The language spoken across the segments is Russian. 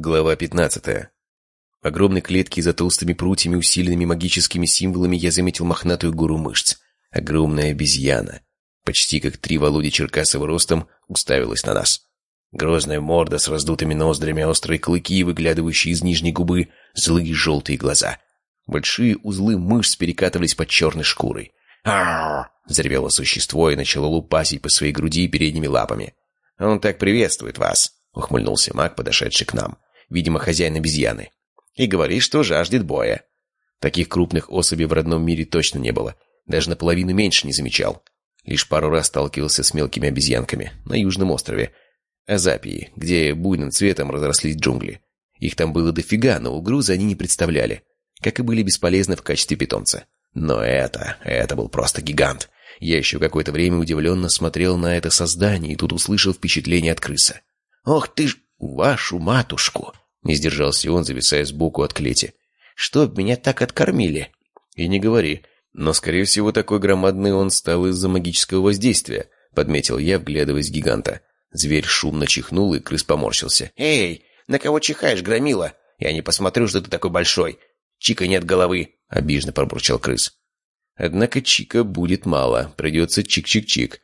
Глава 15. В огромной клетке за толстыми прутьями, усиленными магическими символами, я заметил мохнатую гору мышц. Огромная обезьяна, почти как три Володи Черкасова ростом, уставилась на нас. Грозная морда с раздутыми ноздрями, острые клыки, выглядывающие из нижней губы, злые желтые глаза. Большие узлы мышц перекатывались под черной шкурой. «Ар!» — взревело существо и начало лупасить по своей груди передними лапами. «Он так приветствует вас!» — ухмыльнулся маг, подошедший к нам видимо, хозяин обезьяны, и говорит, что жаждет боя. Таких крупных особей в родном мире точно не было, даже наполовину меньше не замечал. Лишь пару раз сталкивался с мелкими обезьянками на Южном острове, Азапии, где буйным цветом разрослись джунгли. Их там было дофига, но угрозы они не представляли, как и были бесполезны в качестве питомца. Но это, это был просто гигант. Я еще какое-то время удивленно смотрел на это создание и тут услышал впечатление от крыса. «Ох ты ж, вашу матушку!» Не сдержался он, зависая сбоку от клети. «Чтоб меня так откормили!» «И не говори. Но, скорее всего, такой громадный он стал из-за магического воздействия», подметил я, вглядываясь в гиганта. Зверь шумно чихнул, и крыс поморщился. «Эй, на кого чихаешь, громила? Я не посмотрю, что ты такой большой. Чика нет головы!» — обиженно пробурчал крыс. «Однако чика будет мало. Придется чик-чик-чик.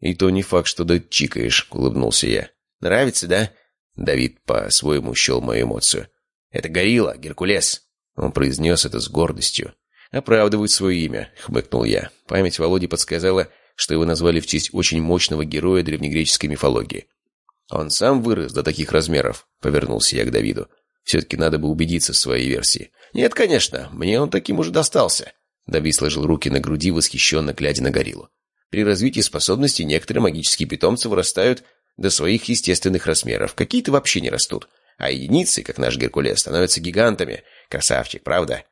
И то не факт, что да чикаешь», — улыбнулся я. «Нравится, да?» Давид по-своему счел мою эмоцию. «Это горилла, Геркулес!» Он произнес это с гордостью. «Оправдывает свое имя», — хмыкнул я. Память Володи подсказала, что его назвали в честь очень мощного героя древнегреческой мифологии. «Он сам вырос до таких размеров», — повернулся я к Давиду. «Все-таки надо бы убедиться в своей версии». «Нет, конечно, мне он таким уже достался». Давид сложил руки на груди, восхищенно глядя на гориллу. При развитии способностей некоторые магические питомцы вырастают до своих естественных размеров. Какие-то вообще не растут. А единицы, как наш Геркулес, становятся гигантами. Красавчик, правда?»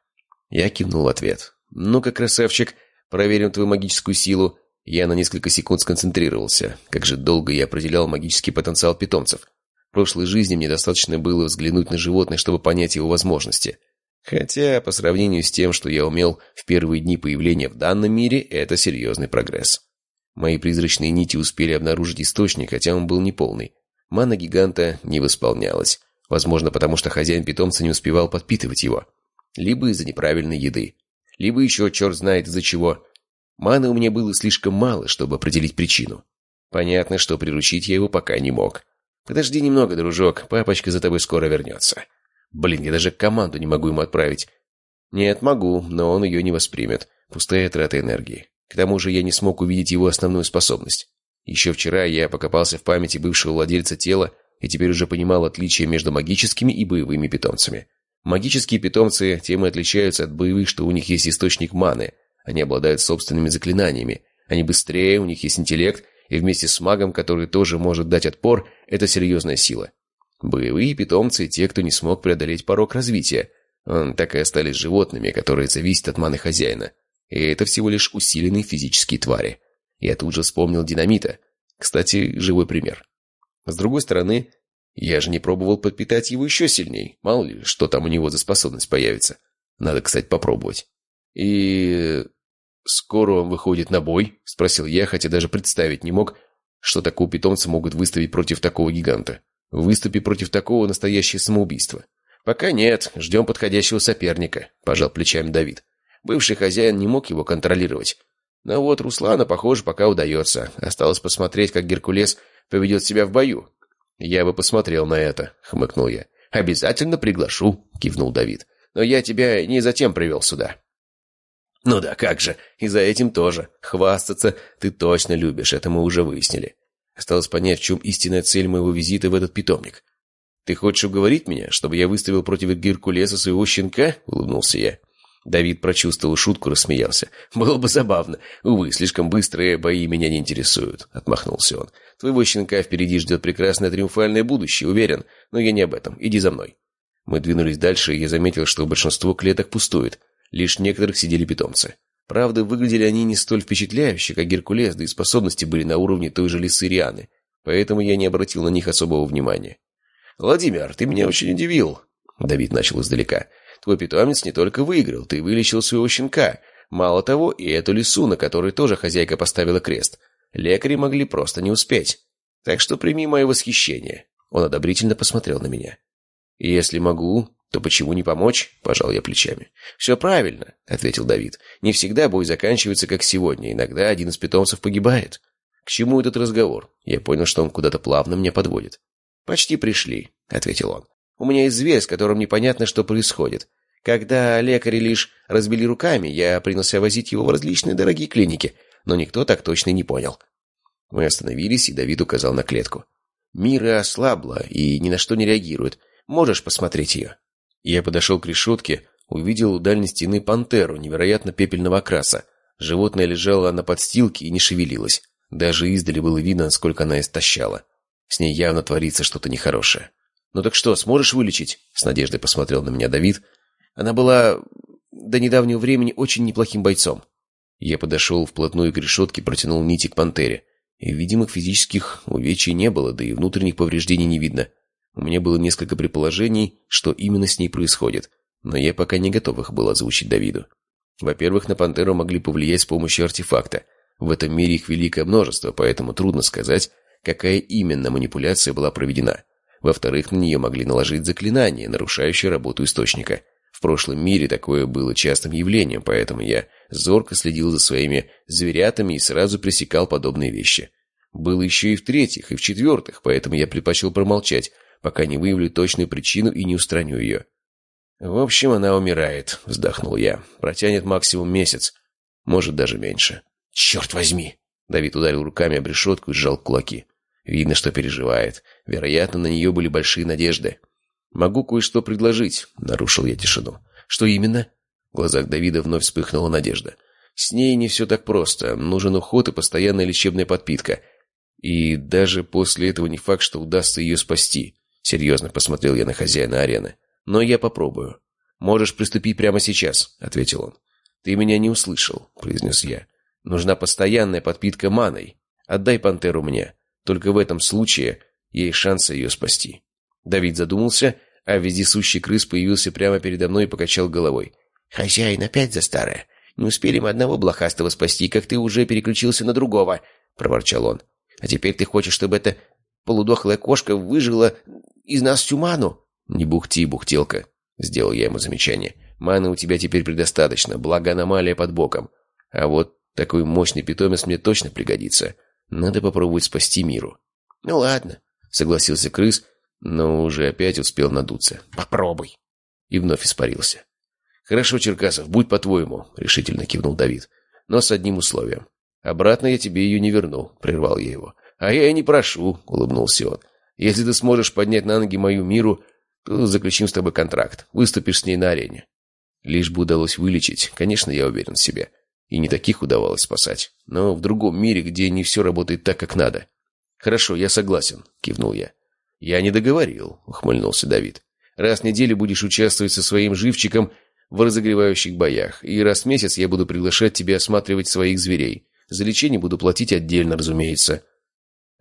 Я кивнул в ответ. «Ну-ка, красавчик, проверим твою магическую силу». Я на несколько секунд сконцентрировался. Как же долго я определял магический потенциал питомцев. В прошлой жизни мне достаточно было взглянуть на животное, чтобы понять его возможности. Хотя, по сравнению с тем, что я умел в первые дни появления в данном мире, это серьезный прогресс. Мои призрачные нити успели обнаружить источник, хотя он был неполный. Мана гиганта не восполнялась. Возможно, потому что хозяин питомца не успевал подпитывать его. Либо из-за неправильной еды. Либо еще черт знает из-за чего. Маны у меня было слишком мало, чтобы определить причину. Понятно, что приручить я его пока не мог. «Подожди немного, дружок, папочка за тобой скоро вернется». Блин, я даже команду не могу ему отправить. Нет, могу, но он ее не воспримет. Пустая трата энергии. К тому же я не смог увидеть его основную способность. Еще вчера я покопался в памяти бывшего владельца тела и теперь уже понимал отличия между магическими и боевыми питомцами. Магические питомцы тем и отличаются от боевых, что у них есть источник маны. Они обладают собственными заклинаниями. Они быстрее, у них есть интеллект, и вместе с магом, который тоже может дать отпор, это серьезная сила. Боевые питомцы – те, кто не смог преодолеть порог развития. Так и остались животными, которые зависят от маны хозяина. И это всего лишь усиленные физические твари. Я тут же вспомнил динамита. Кстати, живой пример. С другой стороны, я же не пробовал подпитать его еще сильней. Мало ли, что там у него за способность появится. Надо, кстати, попробовать. И... «Скоро он выходит на бой?» — спросил я, хотя даже представить не мог, что такого питомца могут выставить против такого гиганта. Выступи против такого настоящее самоубийство. «Пока нет, ждем подходящего соперника», — пожал плечами Давид. Бывший хозяин не мог его контролировать. Но вот Руслана, похоже, пока удается. Осталось посмотреть, как Геркулес поведет себя в бою. «Я бы посмотрел на это», — хмыкнул я. «Обязательно приглашу», — кивнул Давид. «Но я тебя не затем привел сюда». «Ну да, как же, и за этим тоже. Хвастаться ты точно любишь, это мы уже выяснили. Осталось понять, в чем истинная цель моего визита в этот питомник. Ты хочешь уговорить меня, чтобы я выставил против Геркулеса своего щенка?» — улыбнулся я. Давид прочувствовал шутку, рассмеялся. «Было бы забавно. Увы, слишком быстрые бои меня не интересуют», — отмахнулся он. «Твоего щенка впереди ждет прекрасное триумфальное будущее, уверен. Но я не об этом. Иди за мной». Мы двинулись дальше, и я заметил, что большинство клеток пустует. Лишь некоторых сидели питомцы. Правда, выглядели они не столь впечатляюще, как Геркулес, да и способности были на уровне той же лисы Рианы. Поэтому я не обратил на них особого внимания. «Владимир, ты меня очень удивил», — Давид начал издалека. Твой питомец не только выиграл, ты вылечил своего щенка. Мало того, и эту лису, на которой тоже хозяйка поставила крест. Лекари могли просто не успеть. Так что прими мое восхищение». Он одобрительно посмотрел на меня. «Если могу, то почему не помочь?» – пожал я плечами. «Все правильно», – ответил Давид. «Не всегда бой заканчивается, как сегодня. Иногда один из питомцев погибает». «К чему этот разговор?» Я понял, что он куда-то плавно меня подводит. «Почти пришли», — ответил он. «У меня есть зверь, с которым непонятно, что происходит. Когда лекари лишь разбили руками, я принялся возить его в различные дорогие клиники, но никто так точно не понял». Мы остановились, и Давид указал на клетку. «Мира ослабла и ни на что не реагирует. Можешь посмотреть ее?» Я подошел к решетке, увидел у дальней стены пантеру невероятно пепельного окраса. Животное лежало на подстилке и не шевелилось. Даже издали было видно, насколько она истощала. С ней явно творится что-то нехорошее. «Ну так что, сможешь вылечить?» С надеждой посмотрел на меня Давид. «Она была до недавнего времени очень неплохим бойцом». Я подошел вплотную к решетке, протянул нити к пантере. Видимых физических увечий не было, да и внутренних повреждений не видно. У меня было несколько предположений, что именно с ней происходит, но я пока не готов их был озвучить Давиду. Во-первых, на пантеру могли повлиять с помощью артефакта. В этом мире их великое множество, поэтому трудно сказать, какая именно манипуляция была проведена. Во-вторых, на нее могли наложить заклинание, нарушающее работу источника. В прошлом мире такое было частым явлением, поэтому я зорко следил за своими зверятами и сразу пресекал подобные вещи. Было еще и в-третьих, и в-четвертых, поэтому я предпочел промолчать, пока не выявлю точную причину и не устраню ее. «В общем, она умирает», — вздохнул я. «Протянет максимум месяц, может, даже меньше». «Черт возьми!» Давид ударил руками об решетку и сжал кулаки. Видно, что переживает. Вероятно, на нее были большие надежды. «Могу кое-что предложить», — нарушил я тишину. «Что именно?» В глазах Давида вновь вспыхнула надежда. «С ней не все так просто. Нужен уход и постоянная лечебная подпитка. И даже после этого не факт, что удастся ее спасти». Серьезно посмотрел я на хозяина арены. «Но я попробую». «Можешь приступить прямо сейчас», — ответил он. «Ты меня не услышал», — произнес я. Нужна постоянная подпитка маной. Отдай пантеру мне. Только в этом случае есть шанс ее спасти». Давид задумался, а вездесущий крыс появился прямо передо мной и покачал головой. «Хозяин опять за старое. Не успели мы одного блохастого спасти, как ты уже переключился на другого», — проворчал он. «А теперь ты хочешь, чтобы эта полудохлая кошка выжила из нас всю ману?» «Не бухти, бухтелка», — сделал я ему замечание. «Маны у тебя теперь предостаточно, благо аномалия под боком. А вот такой мощный питомец мне точно пригодится. Надо попробовать спасти миру. Ну ладно, согласился крыс, но уже опять успел надуться. Попробуй. И вновь испарился. Хорошо, Черкасов, будь по-твоему, решительно кивнул Давид. Но с одним условием. Обратно я тебе ее не верну, прервал я его. А я и не прошу, улыбнулся он. Если ты сможешь поднять на ноги мою миру, то заключим с тобой контракт. Выступишь с ней на арене. Лишь бы удалось вылечить, конечно, я уверен в себе. И не таких удавалось спасать. Но в другом мире, где не все работает так, как надо. «Хорошо, я согласен», — кивнул я. «Я не договорил», — ухмыльнулся Давид. «Раз в неделю будешь участвовать со своим живчиком в разогревающих боях, и раз в месяц я буду приглашать тебя осматривать своих зверей. За лечение буду платить отдельно, разумеется».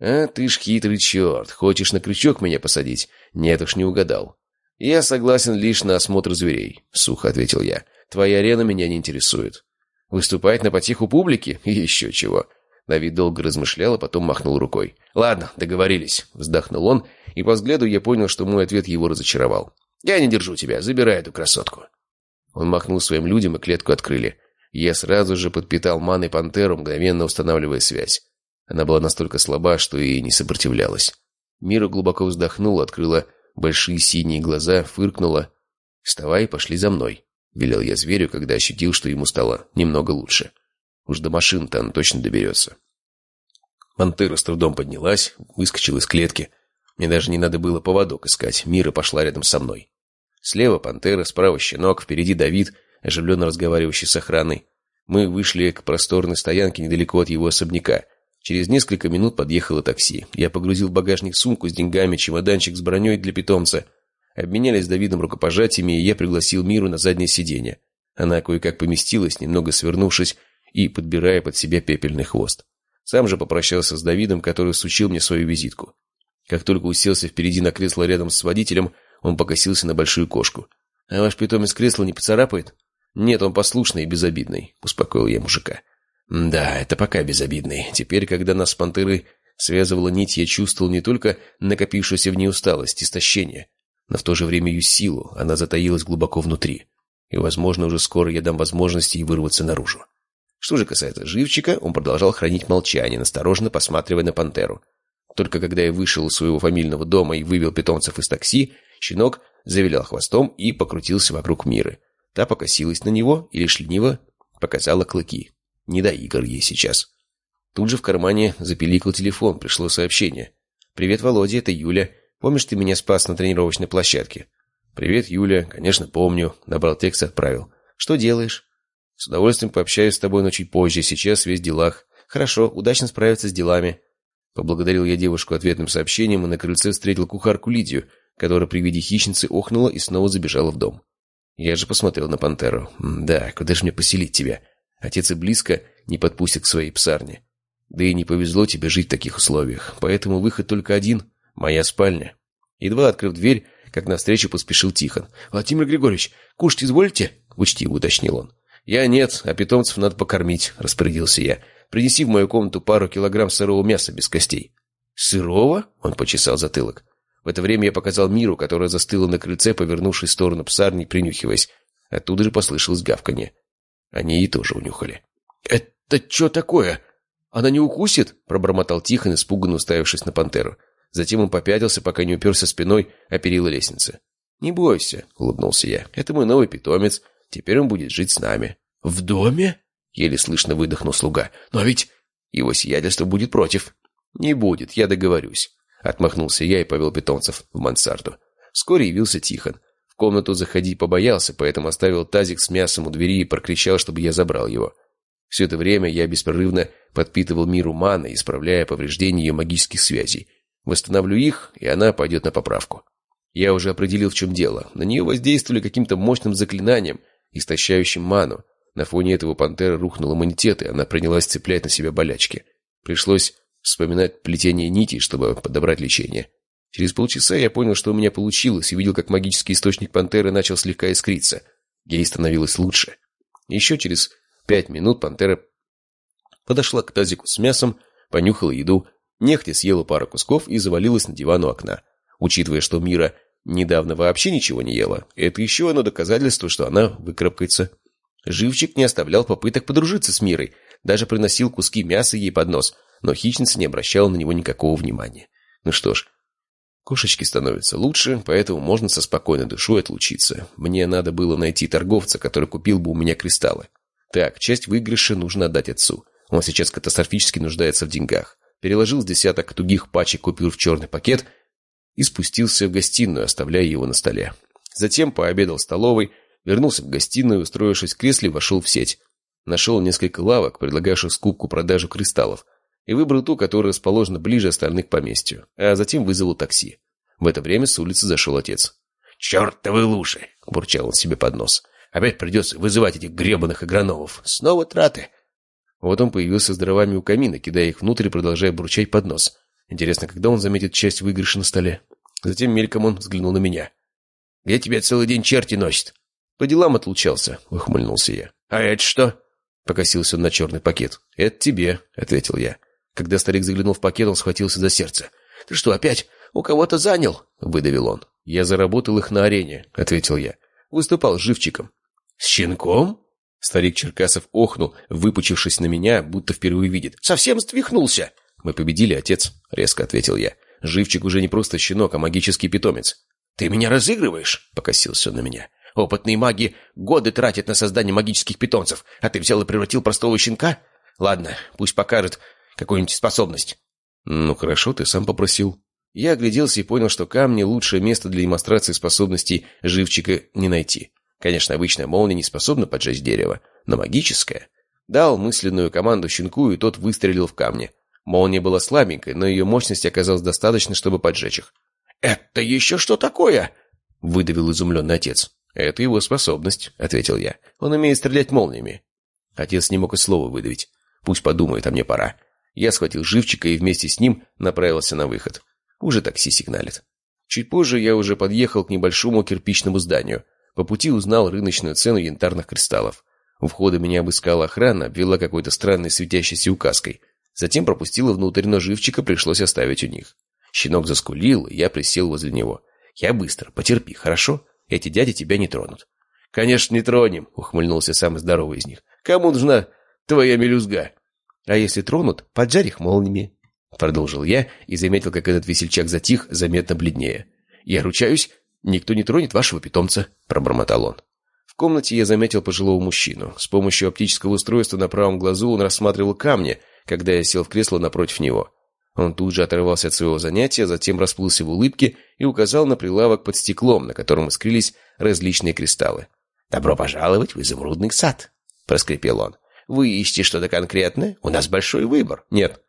«А ты ж хитрый черт, хочешь на крючок меня посадить?» «Нет уж, не угадал». «Я согласен лишь на осмотр зверей», — сухо ответил я. «Твоя арена меня не интересует». Выступать на потеху публики? Еще чего. Давид долго размышлял, а потом махнул рукой. «Ладно, договорились», — вздохнул он, и по взгляду я понял, что мой ответ его разочаровал. «Я не держу тебя, забирай эту красотку». Он махнул своим людям, и клетку открыли. Я сразу же подпитал маной пантеру, мгновенно устанавливая связь. Она была настолько слаба, что и не сопротивлялась. Мира глубоко вздохнула, открыла большие синие глаза, фыркнула. «Вставай, пошли за мной». — велел я зверю, когда ощутил, что ему стало немного лучше. Уж до машин-то он точно доберется. Пантера с трудом поднялась, выскочила из клетки. Мне даже не надо было поводок искать. Мира пошла рядом со мной. Слева пантера, справа щенок, впереди Давид, оживленно разговаривающий с охраной. Мы вышли к просторной стоянке недалеко от его особняка. Через несколько минут подъехало такси. Я погрузил в багажник сумку с деньгами, чемоданчик с броней для питомца — Обменялись с Давидом рукопожатиями, и я пригласил Миру на заднее сиденье. Она кое-как поместилась, немного свернувшись и подбирая под себя пепельный хвост. Сам же попрощался с Давидом, который сучил мне свою визитку. Как только уселся впереди на кресло рядом с водителем, он покосился на большую кошку. «А ваш питомец кресло не поцарапает?» «Нет, он послушный и безобидный», — успокоил я мужика. «Да, это пока безобидный. Теперь, когда нас с пантерой связывала нить, я чувствовал не только накопившуюся в ней усталость, истощение, но в то же время ее силу, она затаилась глубоко внутри. И, возможно, уже скоро я дам возможности ей вырваться наружу. Что же касается живчика, он продолжал хранить молчание, настороженно посматривая на пантеру. Только когда я вышел из своего фамильного дома и вывел питомцев из такси, щенок завилял хвостом и покрутился вокруг Миры. Та покосилась на него и лишь лениво показала клыки. Не до игр ей сейчас. Тут же в кармане запиликал телефон, пришло сообщение. «Привет, Володя, это Юля. Помнишь, ты меня спас на тренировочной площадке?» «Привет, Юля. Конечно, помню». Набрал текст и отправил. «Что делаешь?» С удовольствием пообщаюсь с тобой, но чуть позже. Сейчас весь в делах. Хорошо, удачно справиться с делами. Поблагодарил я девушку ответным сообщением и на крыльце встретил кухарку Лидию, которая при виде хищницы охнула и снова забежала в дом. Я же посмотрел на пантеру. Да, куда же мне поселить тебя? Отец и близко не подпустит к своей псарне. Да и не повезло тебе жить в таких условиях. Поэтому выход только один — моя спальня. Едва открыв дверь, как навстречу поспешил Тихон. «Владимир Григорьевич, кушать изволите?» — учтиво уточнил он. «Я нет, а питомцев надо покормить», — распорядился я. «Принеси в мою комнату пару килограмм сырого мяса без костей». «Сырого?» — он почесал затылок. В это время я показал Миру, которая застыла на крыльце, повернувшись в сторону псарни, принюхиваясь. Оттуда же послышалось гавканье. Они и тоже унюхали. «Это что такое? Она не укусит?» — пробормотал Тихон, испуганно уставившись на пантеру. Затем он попятился, пока не уперся спиной о перила лестницы. «Не бойся», — улыбнулся я. «Это мой новый питомец. Теперь он будет жить с нами». «В доме?» — еле слышно выдохнул слуга. «Но ведь его сиятельство будет против». «Не будет, я договорюсь». Отмахнулся я и повел питомцев в мансарду. Вскоре явился Тихон. В комнату заходить побоялся, поэтому оставил тазик с мясом у двери и прокричал, чтобы я забрал его. Все это время я беспрерывно подпитывал миру маны, исправляя повреждения ее магических связей. Восстановлю их, и она пойдет на поправку. Я уже определил, в чем дело. На нее воздействовали каким-то мощным заклинанием, истощающим ману. На фоне этого пантера рухнул иммунитет, и она принялась цеплять на себя болячки. Пришлось вспоминать плетение нитей, чтобы подобрать лечение. Через полчаса я понял, что у меня получилось, и видел, как магический источник пантеры начал слегка искриться. Ей становилось лучше. Еще через пять минут пантера подошла к тазику с мясом, понюхала еду, нехотя съела пару кусков и завалилась на диван у окна. Учитывая, что Мира недавно вообще ничего не ела. Это еще одно доказательство, что она выкарабкается. Живчик не оставлял попыток подружиться с Мирой, даже приносил куски мяса ей под нос, но хищница не обращала на него никакого внимания. Ну что ж, кошечки становятся лучше, поэтому можно со спокойной душой отлучиться. Мне надо было найти торговца, который купил бы у меня кристаллы. Так, часть выигрыша нужно отдать отцу. Он сейчас катастрофически нуждается в деньгах. Переложил с десяток тугих пачек купюр в черный пакет – и спустился в гостиную, оставляя его на столе. Затем пообедал в столовой, вернулся в гостиную, устроившись в кресле, вошел в сеть. Нашел несколько лавок, предлагавших скупку-продажу кристаллов, и выбрал ту, которая расположена ближе остальных к поместью, а затем вызвал такси. В это время с улицы зашел отец. «Чертовы лужи!» — бурчал он себе под нос. «Опять придется вызывать этих гребаных агрономов. Снова траты!» Вот он появился с дровами у камина, кидая их внутрь и продолжая бурчать под нос. Интересно, когда он заметит часть выигрыша на столе? Затем мельком он взглянул на меня. «Где тебя целый день черти носит?» «По делам отлучался», — ухмыльнулся я. «А это что?» — покосился он на черный пакет. «Это тебе», — ответил я. Когда старик заглянул в пакет, он схватился за сердце. «Ты что, опять у кого-то занял?» — выдавил он. «Я заработал их на арене», — ответил я. «Выступал живчиком». «С щенком?» Старик Черкасов охнул, выпучившись на меня, будто впервые видит. «Совсем сдвихнулся!» «Мы победили, отец», — резко ответил я. «Живчик уже не просто щенок, а магический питомец». «Ты меня разыгрываешь?» — покосился он на меня. «Опытные маги годы тратят на создание магических питомцев, а ты взял и превратил простого щенка? Ладно, пусть покажет какую-нибудь способность». «Ну хорошо, ты сам попросил». Я огляделся и понял, что камни — лучшее место для демонстрации способностей живчика не найти. Конечно, обычная молния не способна поджечь дерево, но магическая. Дал мысленную команду щенку, и тот выстрелил в камни. Молния была слабенькой, но ее мощности оказалось достаточно, чтобы поджечь их. «Это еще что такое?» — выдавил изумленный отец. «Это его способность», — ответил я. «Он умеет стрелять молниями». Отец не мог и слова выдавить. «Пусть подумает, а мне пора». Я схватил живчика и вместе с ним направился на выход. Уже такси сигналит. Чуть позже я уже подъехал к небольшому кирпичному зданию. По пути узнал рыночную цену янтарных кристаллов. У входа меня обыскала охрана, обвела какой-то странной светящейся указкой. Затем пропустила внутрь, но живчика пришлось оставить у них. Щенок заскулил, и я присел возле него. Я быстро, потерпи, хорошо? Эти дяди тебя не тронут». «Конечно, не тронем», — ухмыльнулся самый здоровый из них. «Кому нужна твоя мелюзга?» «А если тронут, поджарь их молниями», — продолжил я и заметил, как этот весельчак затих, заметно бледнее. «Я ручаюсь, никто не тронет вашего питомца», — пробормотал он. В комнате я заметил пожилого мужчину. С помощью оптического устройства на правом глазу он рассматривал камни, когда я сел в кресло напротив него. Он тут же оторвался от своего занятия, затем расплылся в улыбке и указал на прилавок под стеклом, на котором искрились различные кристаллы. «Добро пожаловать в изумрудный сад», — проскрипел он. «Вы ищете что-то конкретное? У нас большой выбор». «Нет,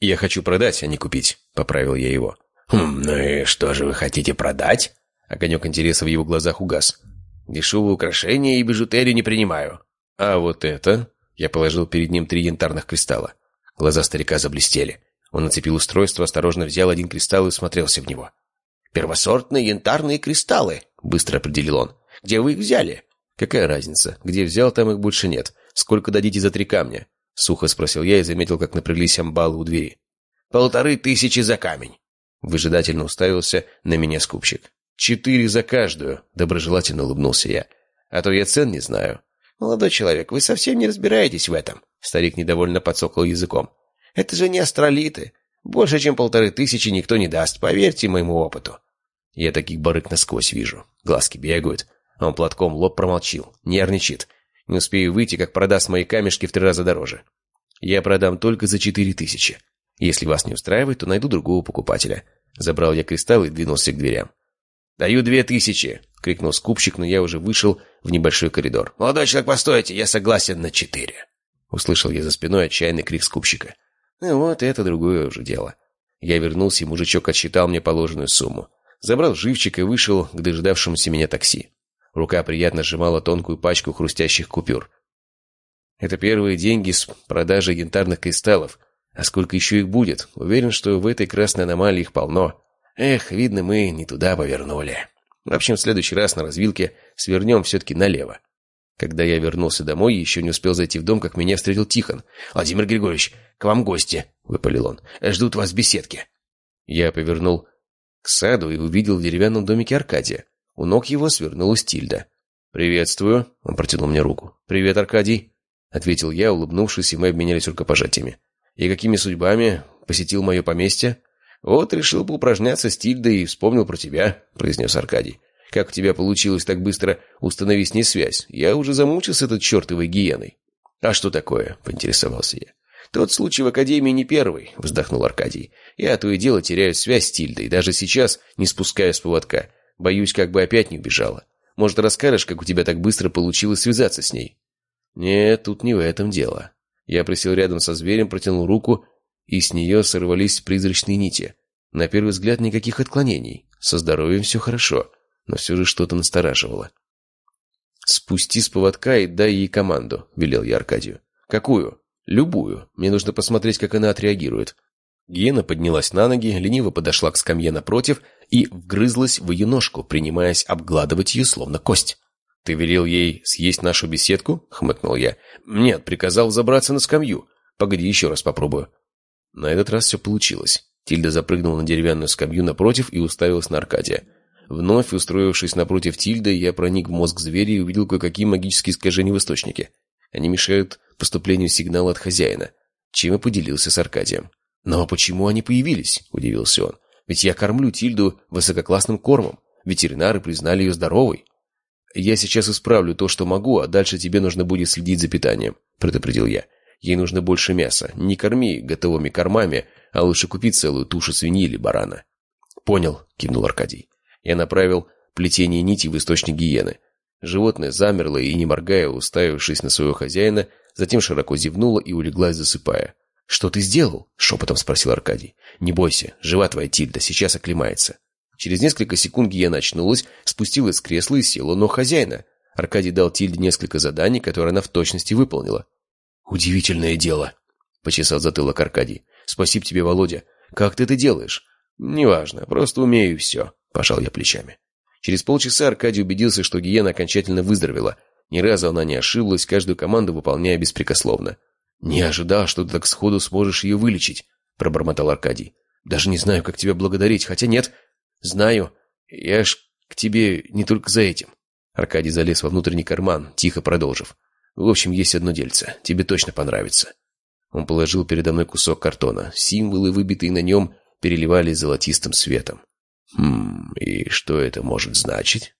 я хочу продать, а не купить», — поправил я его. «Хм, ну и что же вы хотите продать?» Огонек интереса в его глазах угас. «Дешевые украшения и бижутерию не принимаю». «А вот это...» Я положил перед ним три янтарных кристалла. Глаза старика заблестели. Он нацепил устройство, осторожно взял один кристалл и смотрелся в него. «Первосортные янтарные кристаллы», — быстро определил он. «Где вы их взяли?» «Какая разница? Где взял, там их больше нет. Сколько дадите за три камня?» Сухо спросил я и заметил, как напряглись амбалы у двери. «Полторы тысячи за камень!» Выжидательно уставился на меня скупщик. «Четыре за каждую!» — доброжелательно улыбнулся я. «А то я цен не знаю». «Молодой человек, вы совсем не разбираетесь в этом!» Старик недовольно подсокал языком. «Это же не астролиты. Больше, чем полторы тысячи никто не даст, поверьте моему опыту». Я таких барык насквозь вижу. Глазки бегают. Он платком лоб промолчил. Нервничает. Не успею выйти, как продаст мои камешки в три раза дороже. Я продам только за четыре тысячи. Если вас не устраивает, то найду другого покупателя. Забрал я кристалл и двинулся к дверям. «Даю две тысячи!» — крикнул скупщик, но я уже вышел в небольшой коридор. «Молодой человек, постойте, я согласен на четыре!» Услышал я за спиной отчаянный крик скупщика. Ну вот, это другое уже дело. Я вернулся, и мужичок отсчитал мне положенную сумму. Забрал живчик и вышел к дожидавшемуся меня такси. Рука приятно сжимала тонкую пачку хрустящих купюр. Это первые деньги с продажи янтарных кристаллов. А сколько еще их будет? Уверен, что в этой красной аномалии их полно. Эх, видно, мы не туда повернули. В общем, в следующий раз на развилке свернем все-таки налево. Когда я вернулся домой, еще не успел зайти в дом, как меня встретил Тихон. «Владимир Григорьевич, к вам гости», — выпалил он. «Ждут вас в беседке». Я повернул к саду и увидел в деревянном домике Аркадия. У ног его свернулась Тильда. «Приветствую», — он протянул мне руку. «Привет, Аркадий», — ответил я, улыбнувшись, и мы обменялись рукопожатиями. «И какими судьбами посетил мое поместье?» «Вот решил поупражняться с Тильдой и вспомнил про тебя», — произнес Аркадий. «Как у тебя получилось так быстро установить с ней связь? Я уже замучился этой чертовой гиеной». «А что такое?» — поинтересовался я. «Тот случай в Академии не первый», — вздохнул Аркадий. «Я то и дело теряю связь с Тильдой, даже сейчас не спускаю с поводка. Боюсь, как бы опять не убежала. Может, расскажешь, как у тебя так быстро получилось связаться с ней?» «Нет, тут не в этом дело». Я присел рядом со зверем, протянул руку, и с нее сорвались призрачные нити. На первый взгляд никаких отклонений. Со здоровьем все хорошо, но все же что-то настораживало. «Спусти с поводка и дай ей команду», — велел я Аркадию. «Какую?» «Любую. Мне нужно посмотреть, как она отреагирует». Гена поднялась на ноги, лениво подошла к скамье напротив и вгрызлась в ее ножку, принимаясь обгладывать ее словно кость. «Ты велел ей съесть нашу беседку?» — хмыкнул я. «Нет, приказал забраться на скамью. Погоди, еще раз попробую». На этот раз все получилось. Тильда запрыгнула на деревянную скамью напротив и уставилась на Аркадия. Вновь устроившись напротив Тильды, я проник в мозг зверя и увидел кое-какие магические искажения в источнике. Они мешают поступлению сигнала от хозяина, чем и поделился с Аркадием. «Но почему они появились?» – удивился он. «Ведь я кормлю Тильду высококлассным кормом. Ветеринары признали ее здоровой». «Я сейчас исправлю то, что могу, а дальше тебе нужно будет следить за питанием», – предупредил я. «Ей нужно больше мяса. Не корми готовыми кормами, а лучше купить целую тушу свиньи или барана». «Понял», – кивнул Аркадий. Я направил плетение нити в источник гиены. Животное замерло и, не моргая, уставившись на своего хозяина, затем широко зевнуло и улеглась, засыпая. «Что ты сделал?» — шепотом спросил Аркадий. «Не бойся, жива твоя Тильда, сейчас оклемается». Через несколько секунд Гиена очнулась, спустилась с кресла и села но хозяина. Аркадий дал Тильде несколько заданий, которые она в точности выполнила. «Удивительное дело», — почесал затылок Аркадий. «Спасибо тебе, Володя. Как ты это делаешь?» «Неважно, просто умею все», — пожал я плечами. Через полчаса Аркадий убедился, что Гиена окончательно выздоровела. Ни разу она не ошиблась, каждую команду выполняя беспрекословно. «Не ожидал, что ты так сходу сможешь ее вылечить», — пробормотал Аркадий. «Даже не знаю, как тебя благодарить, хотя нет, знаю. Я ж к тебе не только за этим». Аркадий залез во внутренний карман, тихо продолжив. «В общем, есть одно дельце. Тебе точно понравится». Он положил передо мной кусок картона. Символы, выбитые на нем, переливались золотистым светом. «Хм, и что это может значить?»